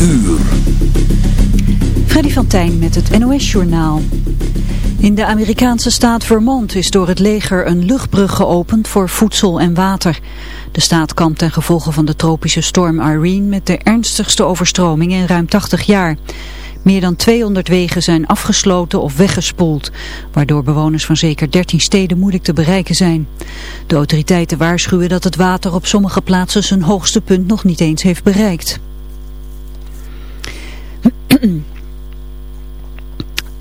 uur. Freddy van met het NOS-journaal. In de Amerikaanse staat Vermont is door het leger een luchtbrug geopend voor voedsel en water. De staat kampt ten gevolge van de tropische storm Irene met de ernstigste overstroming in ruim 80 jaar. Meer dan 200 wegen zijn afgesloten of weggespoeld, waardoor bewoners van zeker 13 steden moeilijk te bereiken zijn. De autoriteiten waarschuwen dat het water op sommige plaatsen zijn hoogste punt nog niet eens heeft bereikt.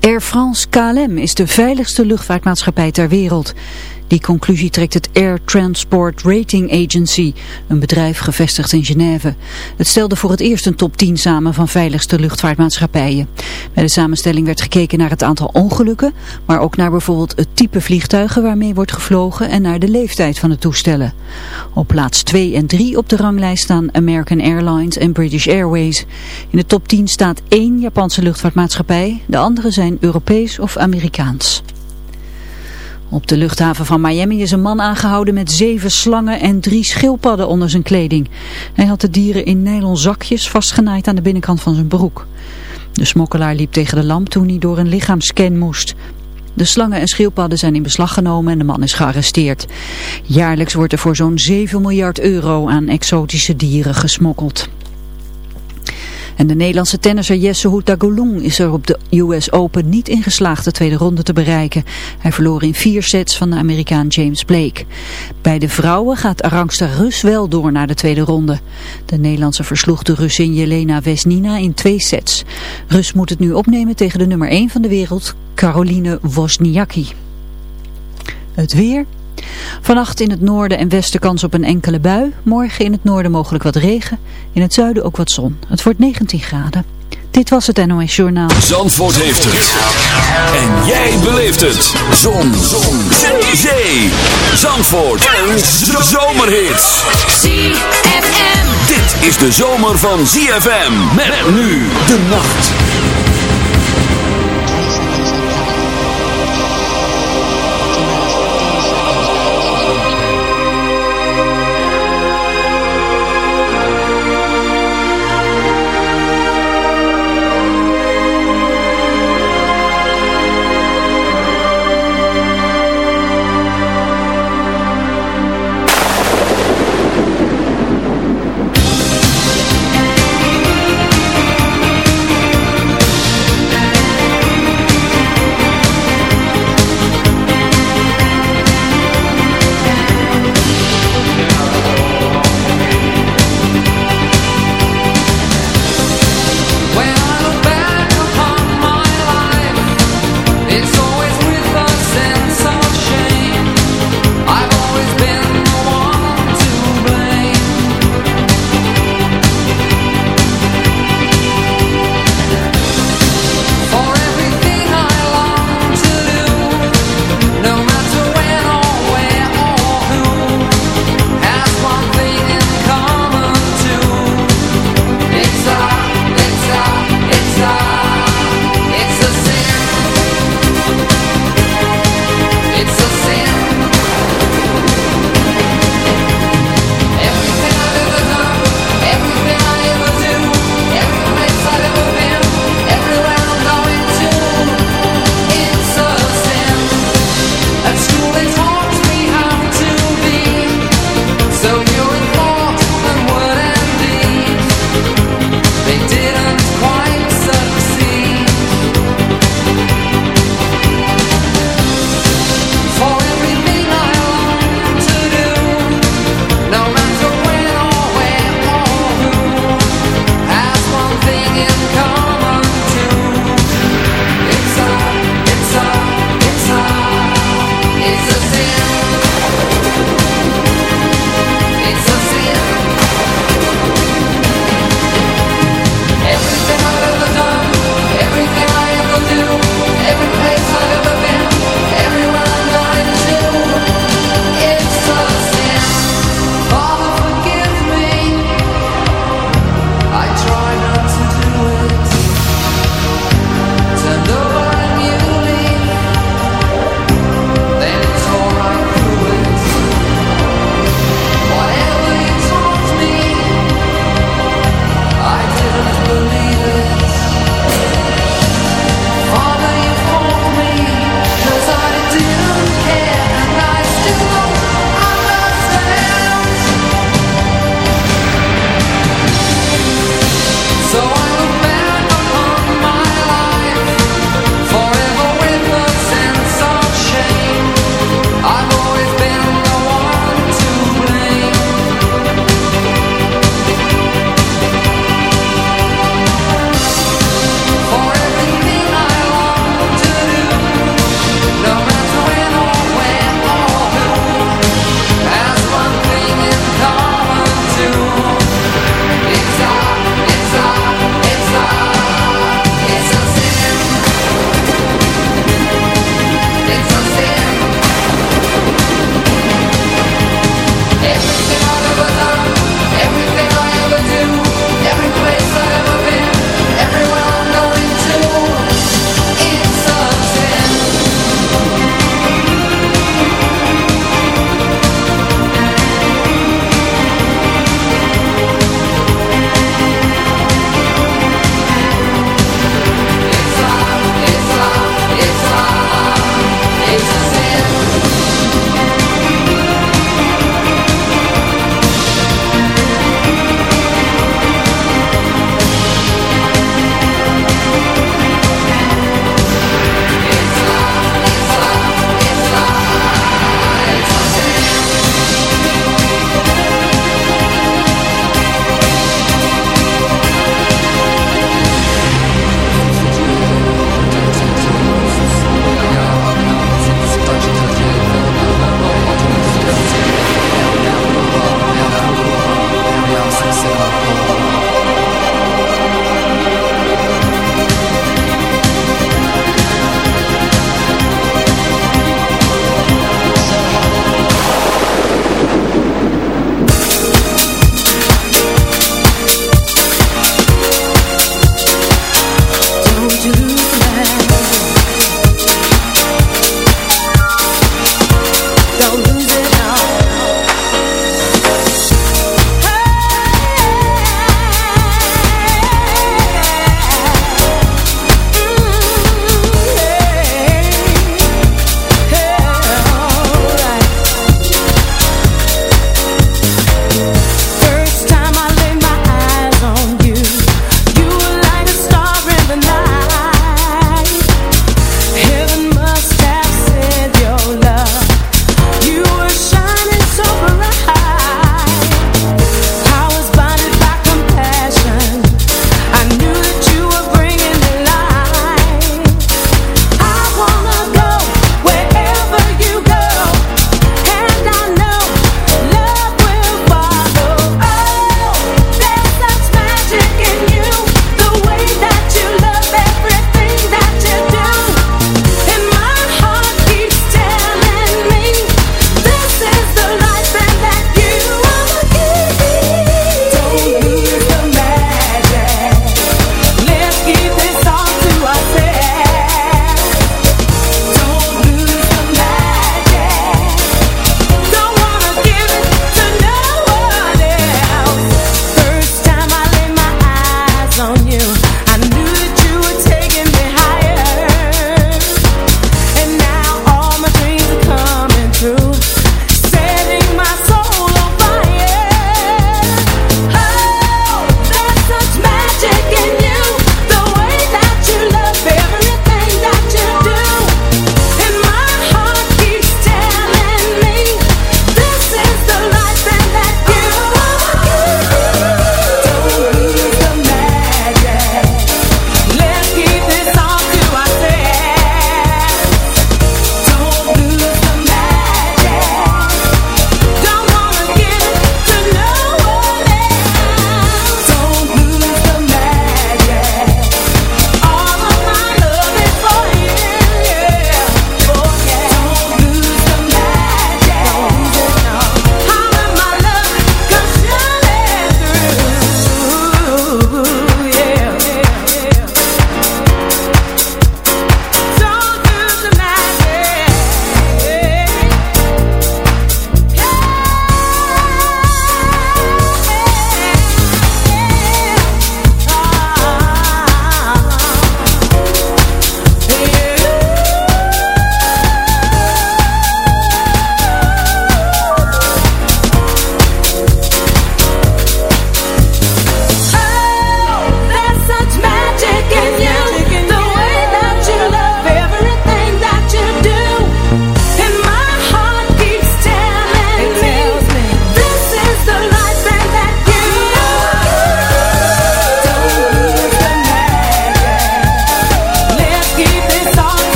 Air France KLM is de veiligste luchtvaartmaatschappij ter wereld. Die conclusie trekt het Air Transport Rating Agency, een bedrijf gevestigd in Genève. Het stelde voor het eerst een top 10 samen van veiligste luchtvaartmaatschappijen. Bij de samenstelling werd gekeken naar het aantal ongelukken, maar ook naar bijvoorbeeld het type vliegtuigen waarmee wordt gevlogen en naar de leeftijd van de toestellen. Op plaats 2 en 3 op de ranglijst staan American Airlines en British Airways. In de top 10 staat één Japanse luchtvaartmaatschappij, de andere zijn Europees of Amerikaans. Op de luchthaven van Miami is een man aangehouden met zeven slangen en drie schildpadden onder zijn kleding. Hij had de dieren in nylon zakjes vastgenaaid aan de binnenkant van zijn broek. De smokkelaar liep tegen de lamp toen hij door een lichaamscan moest. De slangen en schildpadden zijn in beslag genomen en de man is gearresteerd. Jaarlijks wordt er voor zo'n 7 miljard euro aan exotische dieren gesmokkeld. En de Nederlandse tennisser Jesse Houtagolung is er op de US Open niet in geslaagd de tweede ronde te bereiken. Hij verloor in vier sets van de Amerikaan James Blake. Bij de vrouwen gaat Arangster Rus wel door naar de tweede ronde. De Nederlandse versloeg de Russin Jelena Vesnina in twee sets. Rus moet het nu opnemen tegen de nummer 1 van de wereld, Caroline Wozniacki. Het weer... Vannacht in het noorden en westen kans op een enkele bui. Morgen in het noorden mogelijk wat regen. In het zuiden ook wat zon. Het wordt 19 graden. Dit was het NOS Journaal. Zandvoort heeft het. En jij beleeft het. Zon. zon. Zee. Zee. Zandvoort. Een zomerhit. ZFM. Dit is de zomer van ZFM. Met nu de nacht.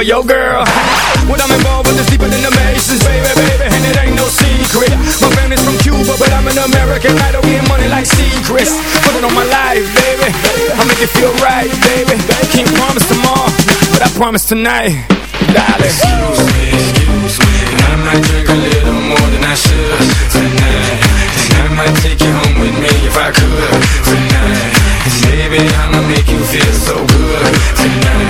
Of your girl. What I'm involved with is deeper than the Masons, baby, baby. And it ain't no secret. My family's from Cuba, but I'm an American. I don't get money like secrets. Put it on my life, baby. I'll make it feel right, baby. Can't promise tomorrow, but I promise tonight. Darling. Excuse me, excuse me And I might drink a little more than I should tonight And I might take you home with me if I could tonight And baby, I'ma make you feel so good tonight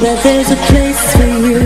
that there's a place for you.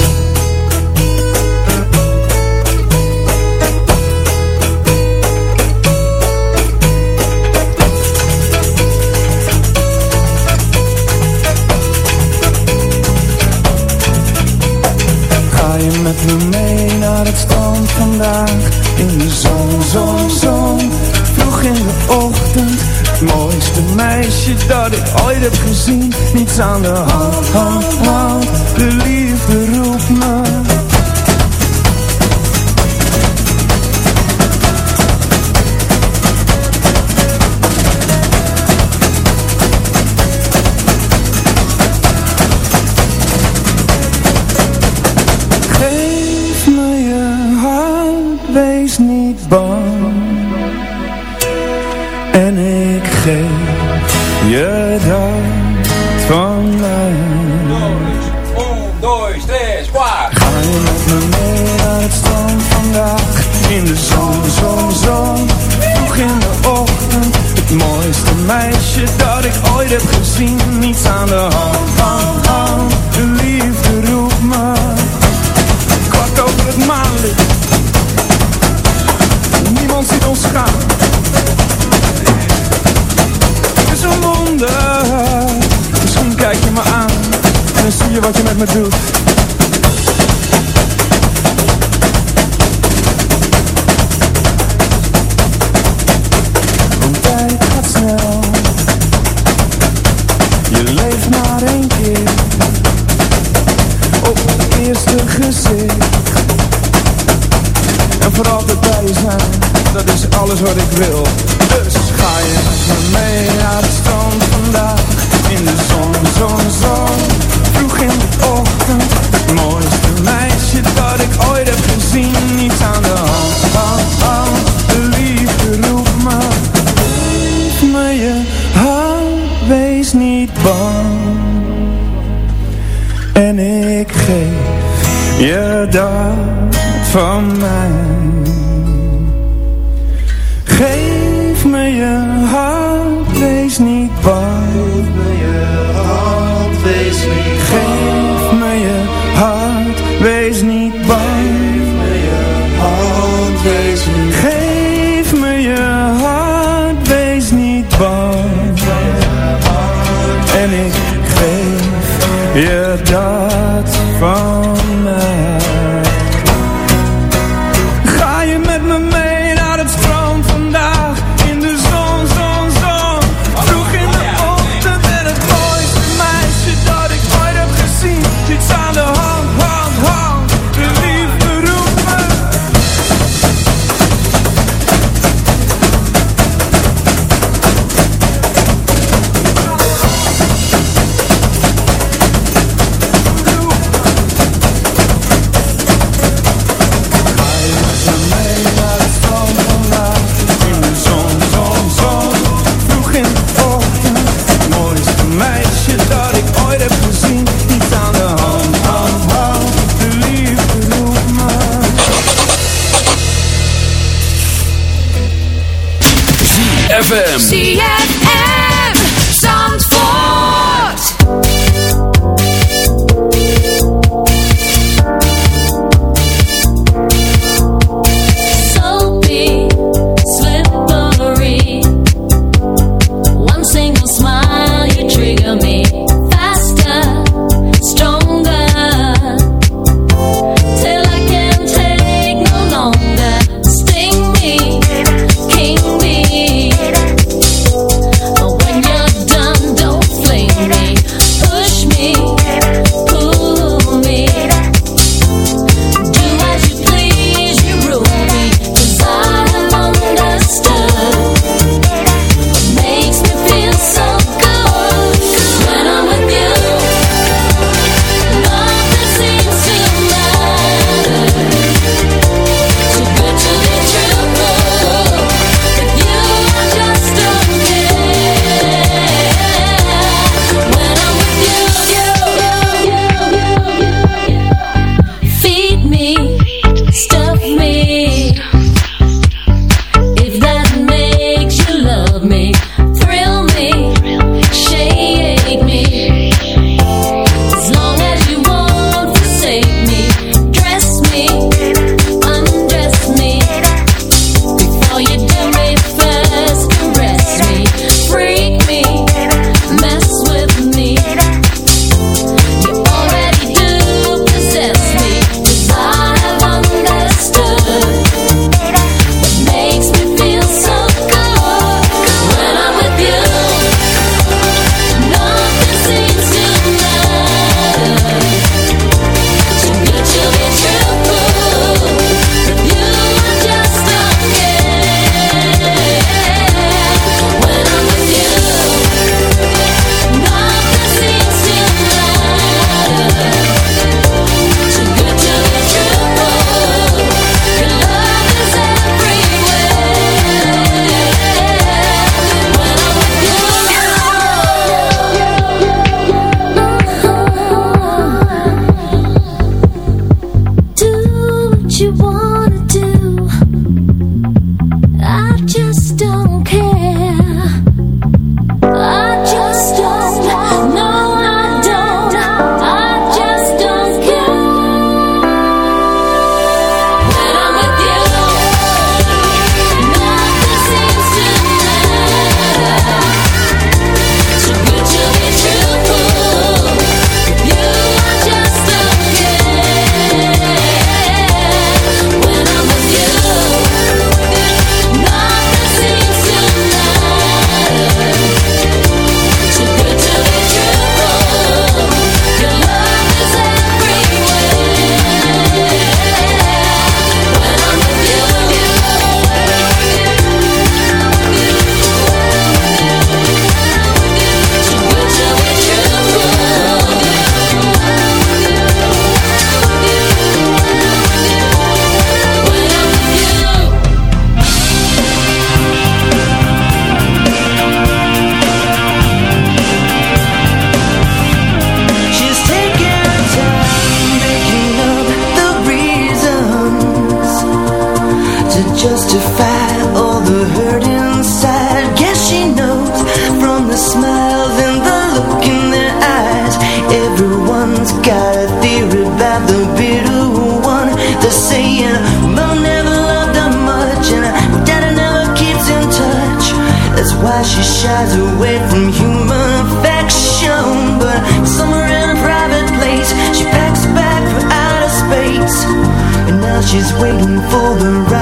The. eerste gezicht. En voor altijd bij zijn Dat is alles wat ik wil. Dus ga je met me mee Naar het strand vandaag In de zon. je dacht van mij? Geef me je hart, wees niet bang. Geef me je hart, wees niet bang. Geef me je hart, wees niet ZFM. Shies away from human affection. But somewhere in a private place, she packs bag for outer space. And now she's waiting for the right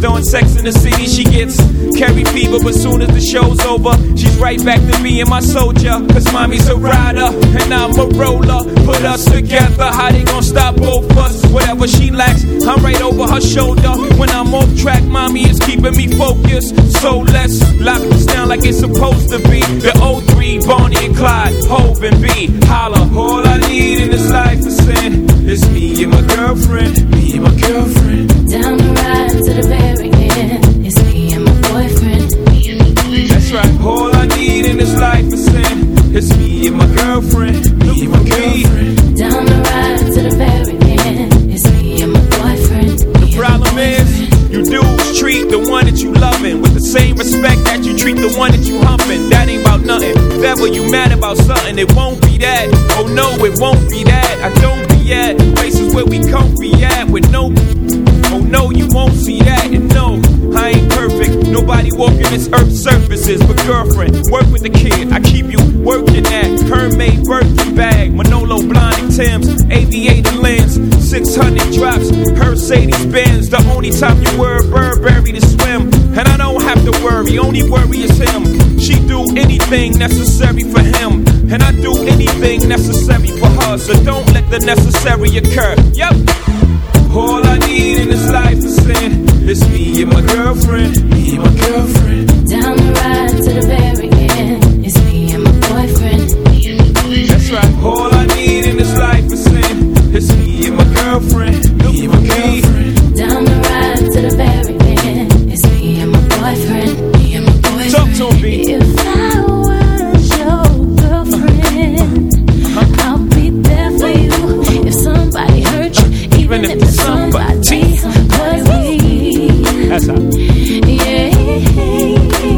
during Sex in the City. She gets Carrie fever, but soon as the show's over, she's right back to me and my soldier. Cause mommy's a rider and I'm a roller. Put us together, how they gonna stop both us? Whatever she lacks, I'm right over her shoulder. When I'm off track, mommy is keeping me focused. So let's lock this down like it's supposed to be. The 03, Bonnie and Clyde, Hov and B. Holla, all I need in this life is sin. It's me and my girlfriend, me and my girlfriend. Down the ride to the all I need in this life is sin. It's me and my girlfriend, me and my girlfriend. Down the ride to the very end. It's me and my boyfriend. The problem is, you dudes treat the one that you loving with the same respect that you treat the one that you humping. That ain't about nothing. If ever you mad about something, it won't be that. Oh no, it won't be that. I don't be at places where we can't be at with no. Walking this earth's surfaces. But girlfriend, work with the kid. I keep you working at Hermès Birkin bag, Manolo Blahnik Timbs, aviator lens, 600 drops, Mercedes Benz. The only time you wear Burberry to swim. And I don't have to worry, only worry is him. She do anything necessary for him. And I do anything necessary for her. So don't let the necessary occur. Yep. All I need in this life is sin. It's me and my girlfriend. Me and my girlfriend.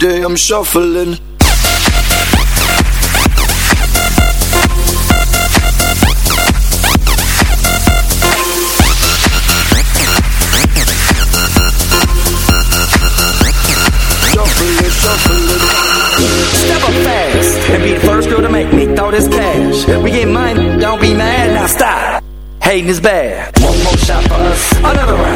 day I'm shuffling this cash. We get money, don't be mad, now stop. Hating is bad. One more shot for us, another round.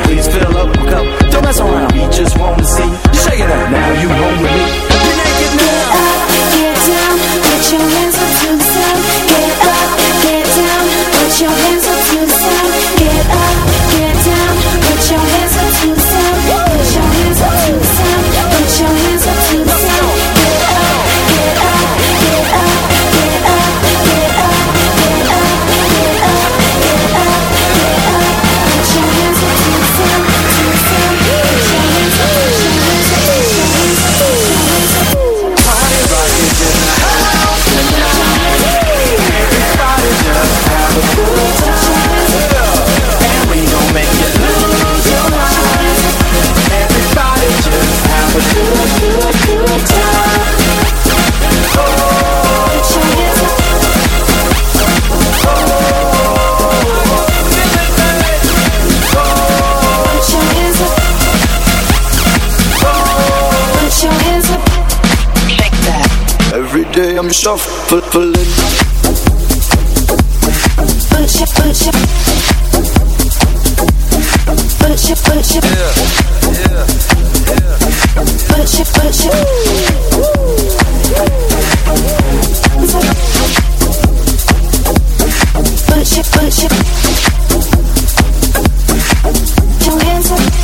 shuffle it. Pull it, pull it, it. It. Yeah, yeah, yeah. Pull it. Woo, Your hands up.